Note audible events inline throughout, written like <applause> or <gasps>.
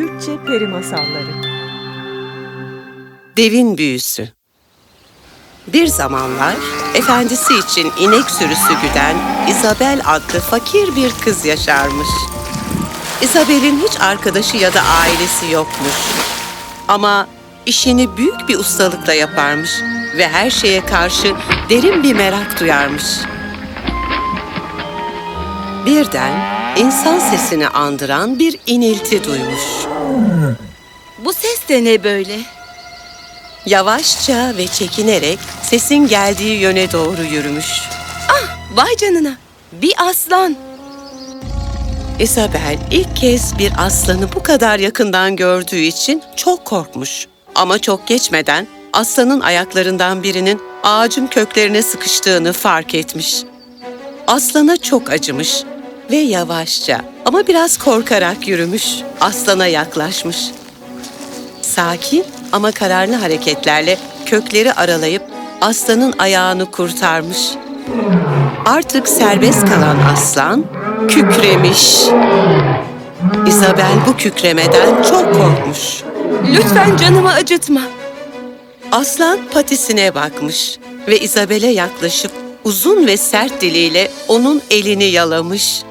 Türkçe Peri Masalları Devin Büyüsü Bir zamanlar efendisi için inek sürüsü güden Isabel adlı fakir bir kız yaşarmış. Isabel'in hiç arkadaşı ya da ailesi yokmuş. Ama işini büyük bir ustalıkla yaparmış ve her şeye karşı derin bir merak duyarmış. Birden insan sesini andıran bir inilti duymuş. Bu ses de ne böyle? Yavaşça ve çekinerek sesin geldiği yöne doğru yürümüş. Vay canına. Bir aslan. Isabel ilk kez bir aslanı bu kadar yakından gördüğü için çok korkmuş. Ama çok geçmeden aslanın ayaklarından birinin ağacın köklerine sıkıştığını fark etmiş. Aslana çok acımış ve yavaşça ama biraz korkarak yürümüş. Aslana yaklaşmış. Sakin ama kararlı hareketlerle kökleri aralayıp aslanın ayağını kurtarmış. Artık serbest kalan aslan kükremiş. Isabel bu kükremeden çok korkmuş. Lütfen canımı acıtma. Aslan patisine bakmış ve Isabel'e yaklaşıp uzun ve sert diliyle onun elini yalamış.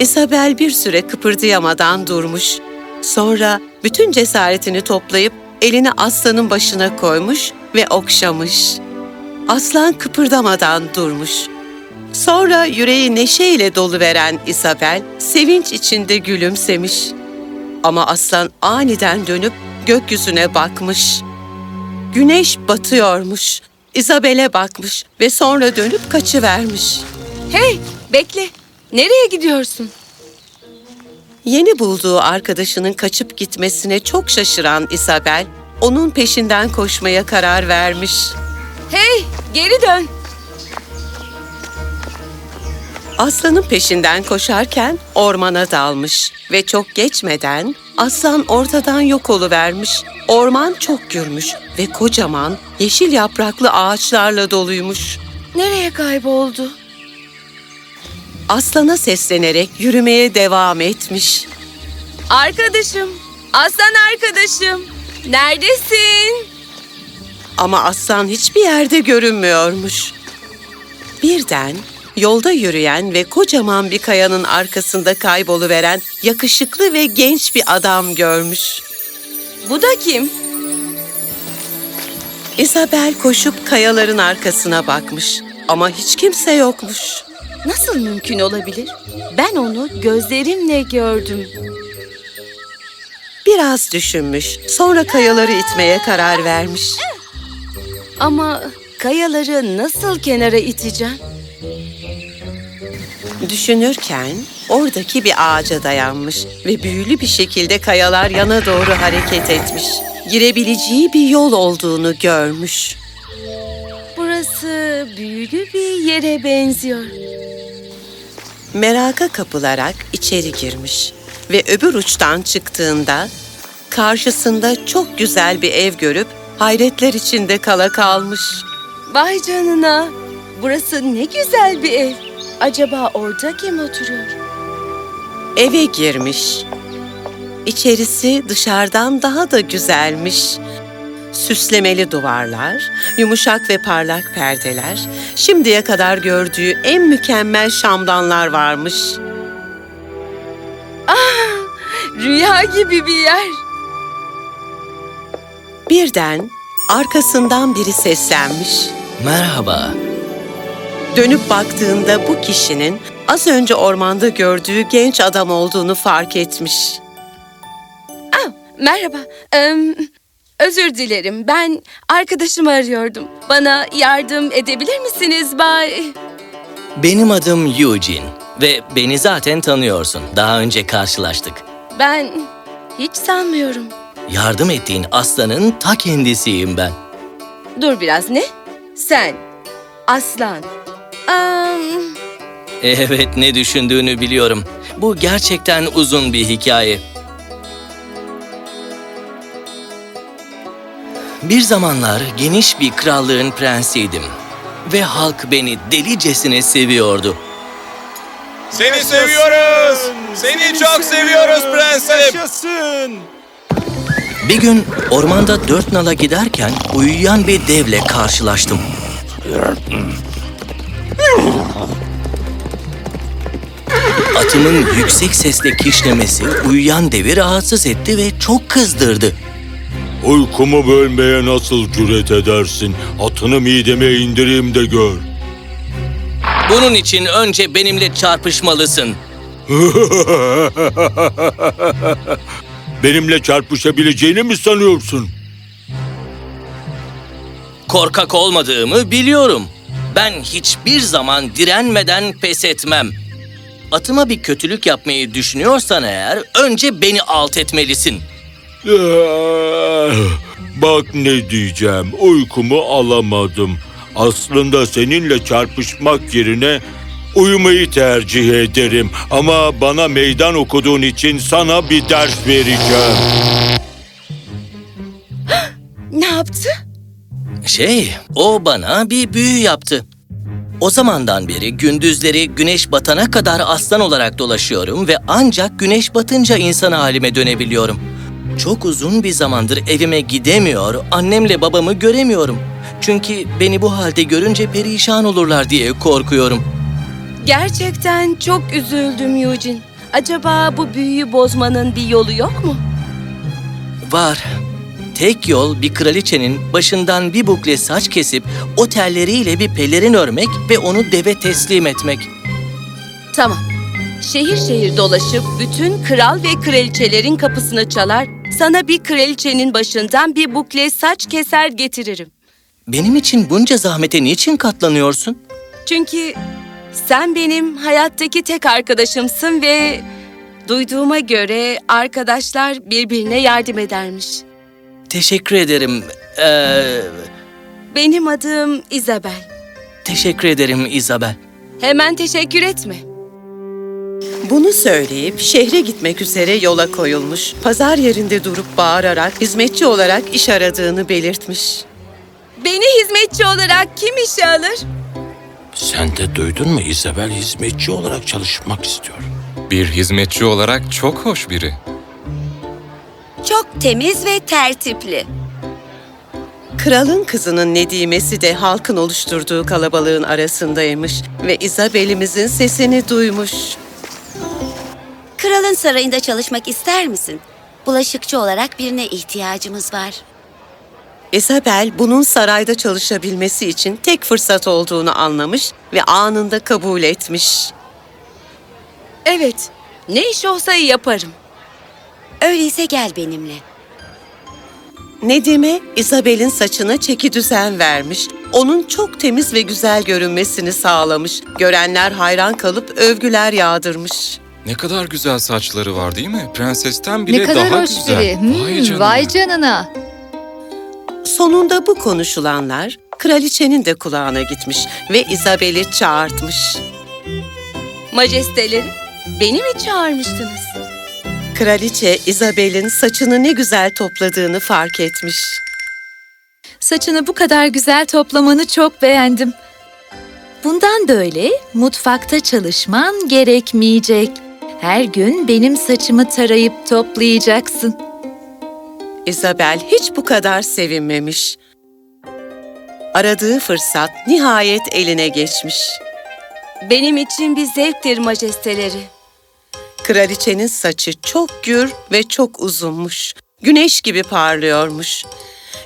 Isabel bir süre kıpırdayamadan durmuş. Sonra bütün cesaretini toplayıp elini aslanın başına koymuş ve okşamış. Aslan kıpırdamadan durmuş. Sonra yüreği neşeyle dolu veren Isabel sevinç içinde gülümsemiş. Ama aslan aniden dönüp gökyüzüne bakmış. Güneş batıyormuş. Isabel'e bakmış ve sonra dönüp kaçıvermiş. Hey, bekle. Nereye gidiyorsun? Yeni bulduğu arkadaşının kaçıp gitmesine çok şaşıran Isabel, onun peşinden koşmaya karar vermiş. Hey, geri dön. Aslanın peşinden koşarken ormana dalmış ve çok geçmeden aslan ortadan yok oluvermiş. Orman çok gürmüş ve kocaman yeşil yapraklı ağaçlarla doluymuş. Nereye kayboldu? Aslana seslenerek yürümeye devam etmiş. Arkadaşım. Aslan arkadaşım. Neredesin? Ama aslan hiçbir yerde görünmüyormuş. Birden yolda yürüyen ve kocaman bir kayanın arkasında kayboluveren yakışıklı ve genç bir adam görmüş. Bu da kim? Isabel koşup kayaların arkasına bakmış ama hiç kimse yokmuş. Nasıl mümkün olabilir? Ben onu gözlerimle gördüm. Biraz düşünmüş, sonra kayaları itmeye karar vermiş. Ama kayaları nasıl kenara iteceğim? Düşünürken oradaki bir ağaca dayanmış ve büyülü bir şekilde kayalar yana doğru hareket etmiş. Girebileceği bir yol olduğunu görmüş. Burası büyülü bir yere benziyor. Meraka kapılarak içeri girmiş ve öbür uçtan çıktığında karşısında çok güzel bir ev görüp hayretler içinde kala kalmış. Vay canına. Burası ne güzel bir ev. Acaba orada kim oturuyor? Eve girmiş. İçerisi dışarıdan daha da güzelmiş. Süslemeli duvarlar, yumuşak ve parlak perdeler, şimdiye kadar gördüğü en mükemmel şamdanlar varmış. Rüya gibi bir yer. Birden arkasından biri seslenmiş. Merhaba. Dönüp baktığında bu kişinin az önce ormanda gördüğü genç adam olduğunu fark etmiş. Ah, merhaba. Ee, özür dilerim. Ben arkadaşımı arıyordum. Bana yardım edebilir misiniz Bay? Benim adım Eugene ve beni zaten tanıyorsun. Daha önce karşılaştık. Ben hiç sanmıyorum. Yardım ettiğin aslanın ta kendisiyim ben. Dur biraz ne? Sen. Aslan. Am, Evet ne düşündüğünü biliyorum. Bu gerçekten uzun bir hikaye. Bir zamanlar geniş bir krallığın prensiydim. Ve halk beni delicesine seviyordu. Seni seviyoruz. Seni çok seviyoruz prensim. Yaşasın. Bir gün ormanda dört nala giderken uyuyan bir devle karşılaştım. Atımın yüksek sesle kişnemesi uyuyan devi rahatsız etti ve çok kızdırdı. Uykumu bölmeye nasıl cüret edersin? Atını mideme indireyim de gör. Bunun için önce benimle çarpışmalısın. <laughs> Benimle çarpışabileceğini mi sanıyorsun? Korkak olmadığımı biliyorum. Ben hiçbir zaman direnmeden pes etmem. Atıma bir kötülük yapmayı düşünüyorsan eğer önce beni alt etmelisin. Bak ne diyeceğim. Uykumu alamadım. Aslında seninle çarpışmak yerine uyumayı tercih ederim. Ama bana meydan okuduğun için sana bir ders vereceğim. <gasps> Ne yaptı? Şey, o bana bir büyü yaptı. O zamandan beri gündüzleri güneş batana kadar aslan olarak dolaşıyorum ve ancak güneş batınca insan halime dönebiliyorum. Çok uzun bir zamandır evime gidemiyor, annemle babamı göremiyorum. Çünkü beni bu halde görünce perişan olurlar diye korkuyorum. Gerçekten çok üzüldüm Eugene. Acaba bu büyüyü bozmanın bir yolu yok mu? Var. Tek yol bir kraliçenin başından bir bukle saç kesip o telleriyle bir pelerin örmek ve onu deve teslim etmek. Tamam. Şehir şehir dolaşıp bütün kral ve kraliçelerin kapısını çalar, sana bir kraliçenin başından bir bukle saç keser getiririm. Benim için bunca zahmete niçin katlanıyorsun? Çünkü sen benim hayattaki tek arkadaşımsın ve duyduğuma göre arkadaşlar birbirine yardım edermiş. Teşekkür ederim. Ee, Benim adım Isabel. teşekkür ederim Isabel. Hemen teşekkür etme. Bunu söyleyip şehre gitmek üzere yola koyulmuş. Pazar yerinde durup bağırarak hizmetçi olarak iş aradığını belirtmiş. Beni hizmetçi olarak kim işe alır? Sen de duydun mu İzabel hizmetçi olarak çalışmak istiyor. Bir hizmetçi olarak çok hoş biri. Çok temiz ve tertipli. Kralın kızının Nedimesi de halkın oluşturduğu kalabalığın arasındaymış ve İzabel'imizin sesini duymuş. Kralın sarayında çalışmak ister misin? Bulaşıkçı olarak birine ihtiyacımız var. Isabel bunun sarayda çalışabilmesi için tek fırsat olduğunu anlamış ve anında kabul etmiş. Evet, ne iş olsa yaparım. Öyleyse gel benimle. Nedim'e Isabel'in saçına çeki düzen vermiş. Onun çok temiz ve güzel görünmesini sağlamış. Görenler hayran kalıp övgüler yağdırmış. Ne kadar güzel saçları var değil mi? Prensesten bile Ne kadar daha hoş güzel. biri. Hmm, Vay canına. vay canına. Sonunda bu konuşulanlar kraliçenin de kulağına gitmiş ve Isabel'i çağırtmış. Majesteleri, beni mi çağırmıştınız? Kraliçe Isabel'in saçını ne güzel topladığını fark etmiş. Saçını bu kadar güzel toplamanı çok beğendim. Bundan böyle mutfakta çalışman gerekmeyecek. Her gün benim saçımı tarayıp toplayacaksın. Isabel hiç bu kadar sevinmemiş. Aradığı fırsat nihayet eline geçmiş. Benim için bir zevktir majesteleri. Kraliçenin saçı çok gür ve çok uzunmuş. Güneş gibi parlıyormuş.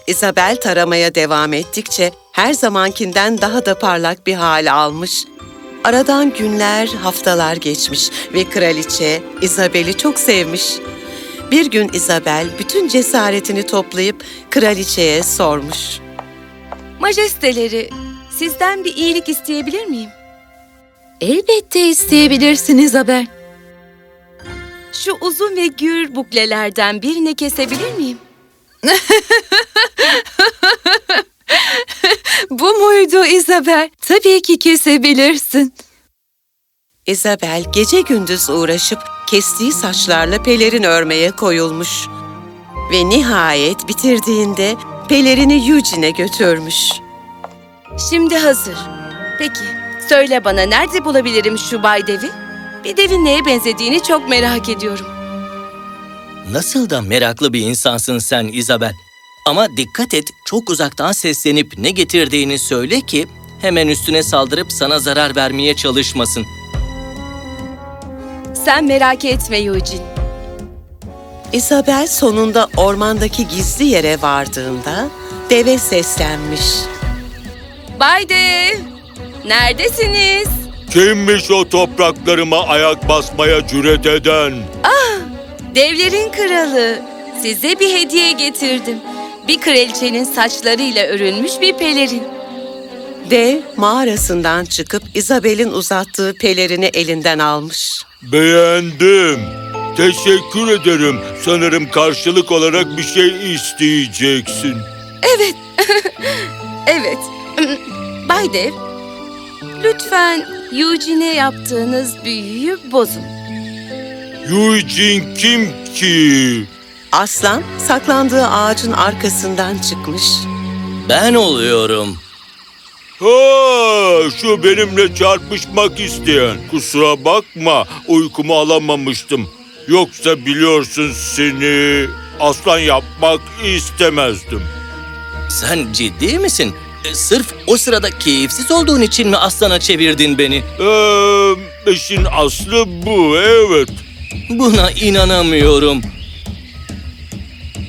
Isabel taramaya devam ettikçe her zamankinden daha da parlak bir hal almış. Aradan günler, haftalar geçmiş ve kraliçe Isabel'i çok sevmiş. Bir gün Isabel bütün cesaretini toplayıp kraliçeye sormuş. Majesteleri, sizden bir iyilik isteyebilir miyim? Elbette isteyebilirsin Isabel. Şu uzun ve gür buklelerden birini kesebilir miyim? <laughs> <laughs> Bu muydu Isabel? Tabii ki kesebilirsin. Isabel gece gündüz uğraşıp kestiği saçlarla pelerin örmeye koyulmuş. Ve nihayet bitirdiğinde pelerini Eugene'e götürmüş. Şimdi hazır. Peki, söyle bana nerede bulabilirim şu Bay Devi? Bir devin neye benzediğini çok merak ediyorum. Nasıl da meraklı bir insansın sen Isabel. Ama dikkat et, çok uzaktan seslenip ne getirdiğini söyle ki hemen üstüne saldırıp sana zarar vermeye çalışmasın. Sen merak etme Eugene. Isabel sonunda ormandaki gizli yere vardığında deve seslenmiş. Bay Dev, neredesiniz? Kimmiş o topraklarıma ayak basmaya cüret eden? Devlerin kralı. Size bir hediye getirdim. Bir kraliçenin saçlarıyla örülmüş bir pelerin. Dev mağarasından çıkıp Isabel'in uzattığı pelerini elinden almış. Beğendim. Teşekkür ederim. Sanırım karşılık olarak bir şey isteyeceksin. Evet. <laughs> Bay Dev, lütfen Eugene'e yaptığınız büyüyü bozun. Eugene kim ki? Aslan saklandığı ağacın arkasından çıkmış. Ben oluyorum. Ha, şu benimle çarpışmak isteyen. Kusura bakma, uykumu alamamıştım. Yoksa biliyorsun seni aslan yapmak istemezdim. Sen ciddi misin? E, Sırf o sırada keyifsiz olduğun için mi aslana çevirdin beni? Ee, işin aslı bu, evet. Buna inanamıyorum.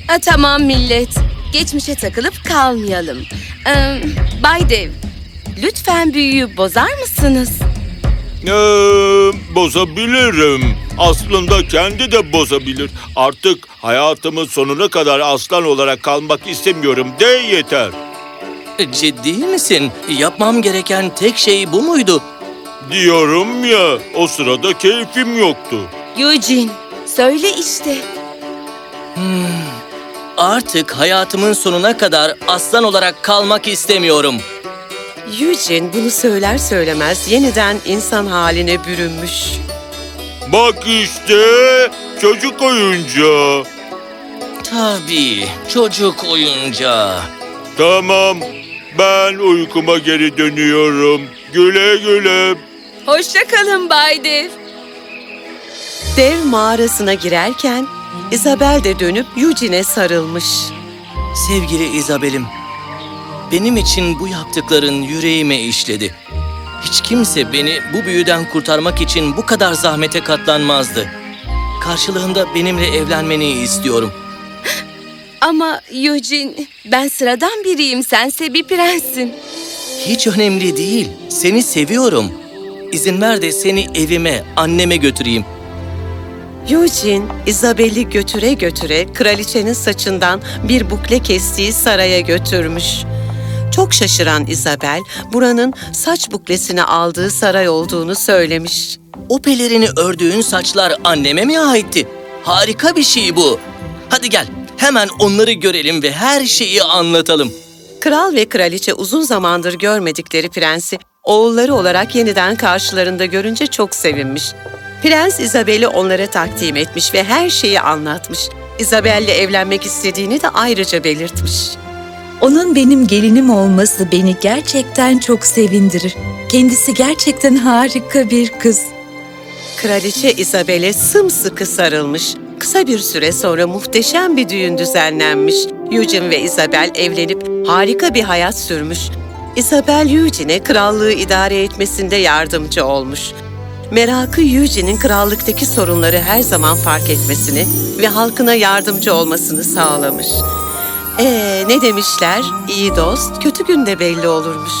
Ha, tamam millet. Geçmişe takılıp kalmayalım. Ee, Bay Dev, lütfen büyüyü bozar mısınız? Ee, bozabilirim. Aslında kendi de bozabilir. Artık hayatımın sonuna kadar aslan olarak kalmak istemiyorum de yeter. E, Ciddi misin? Yapmam gereken tek şey bu muydu? Diyorum ya, o sırada keyfim yoktu. Eugene, söyle işte. Artık hayatımın sonuna kadar aslan olarak kalmak istemiyorum. Eugene bunu söyler söylemez yeniden insan haline bürünmüş. Bak işte, çocuk oyuncağı. Tabii, çocuk oyuncağı. Tamam, ben uykuma geri dönüyorum. Güle güle. Hoşça kalın Bay Dev. Dev mağarasına girerken Isabel de dönüp Eugene'e sarılmış. Sevgili Isabel'im, benim için bu yaptıkların yüreğime işledi. Hiç kimse beni bu büyüden kurtarmak için bu kadar zahmete katlanmazdı. Karşılığında benimle evlenmeni istiyorum. Ama Eugene, ben sıradan biriyim, sense bir prenssin. Hiç önemli değil. Seni seviyorum. İzin ver de seni evime, anneme götüreyim. Eugene, Isabel'i götüre götüre kraliçenin saçından bir bukle kestiği saraya götürmüş. Çok şaşıran Isabel, buranın saç buklesini aldığı saray olduğunu söylemiş. O pelerini ördüğün saçlar anneme mi aitti? Harika bir şey bu. Hadi gel, hemen onları görelim ve her şeyi anlatalım. Kral ve kraliçe uzun zamandır görmedikleri prensi oğulları olarak yeniden karşılarında görünce çok sevinmiş. Prens Isabel'i onlara takdim etmiş ve her şeyi anlatmış. Isabel'le evlenmek istediğini de ayrıca belirtmiş. Onun benim gelinim olması beni gerçekten çok sevindirir. Kendisi gerçekten harika bir kız. Kraliçe Isabel'e sımsıkı sarılmış. Kısa bir süre sonra muhteşem bir düğün düzenlenmiş. Eugene ve Isabel evlenip harika bir hayat sürmüş. Isabel Eugene'e krallığı idare etmesinde yardımcı olmuş. Merakı Eugene'in krallıktaki sorunları her zaman fark etmesini ve halkına yardımcı olmasını sağlamış. Ee, ne demişler? İyi dost kötü günde belli olurmuş.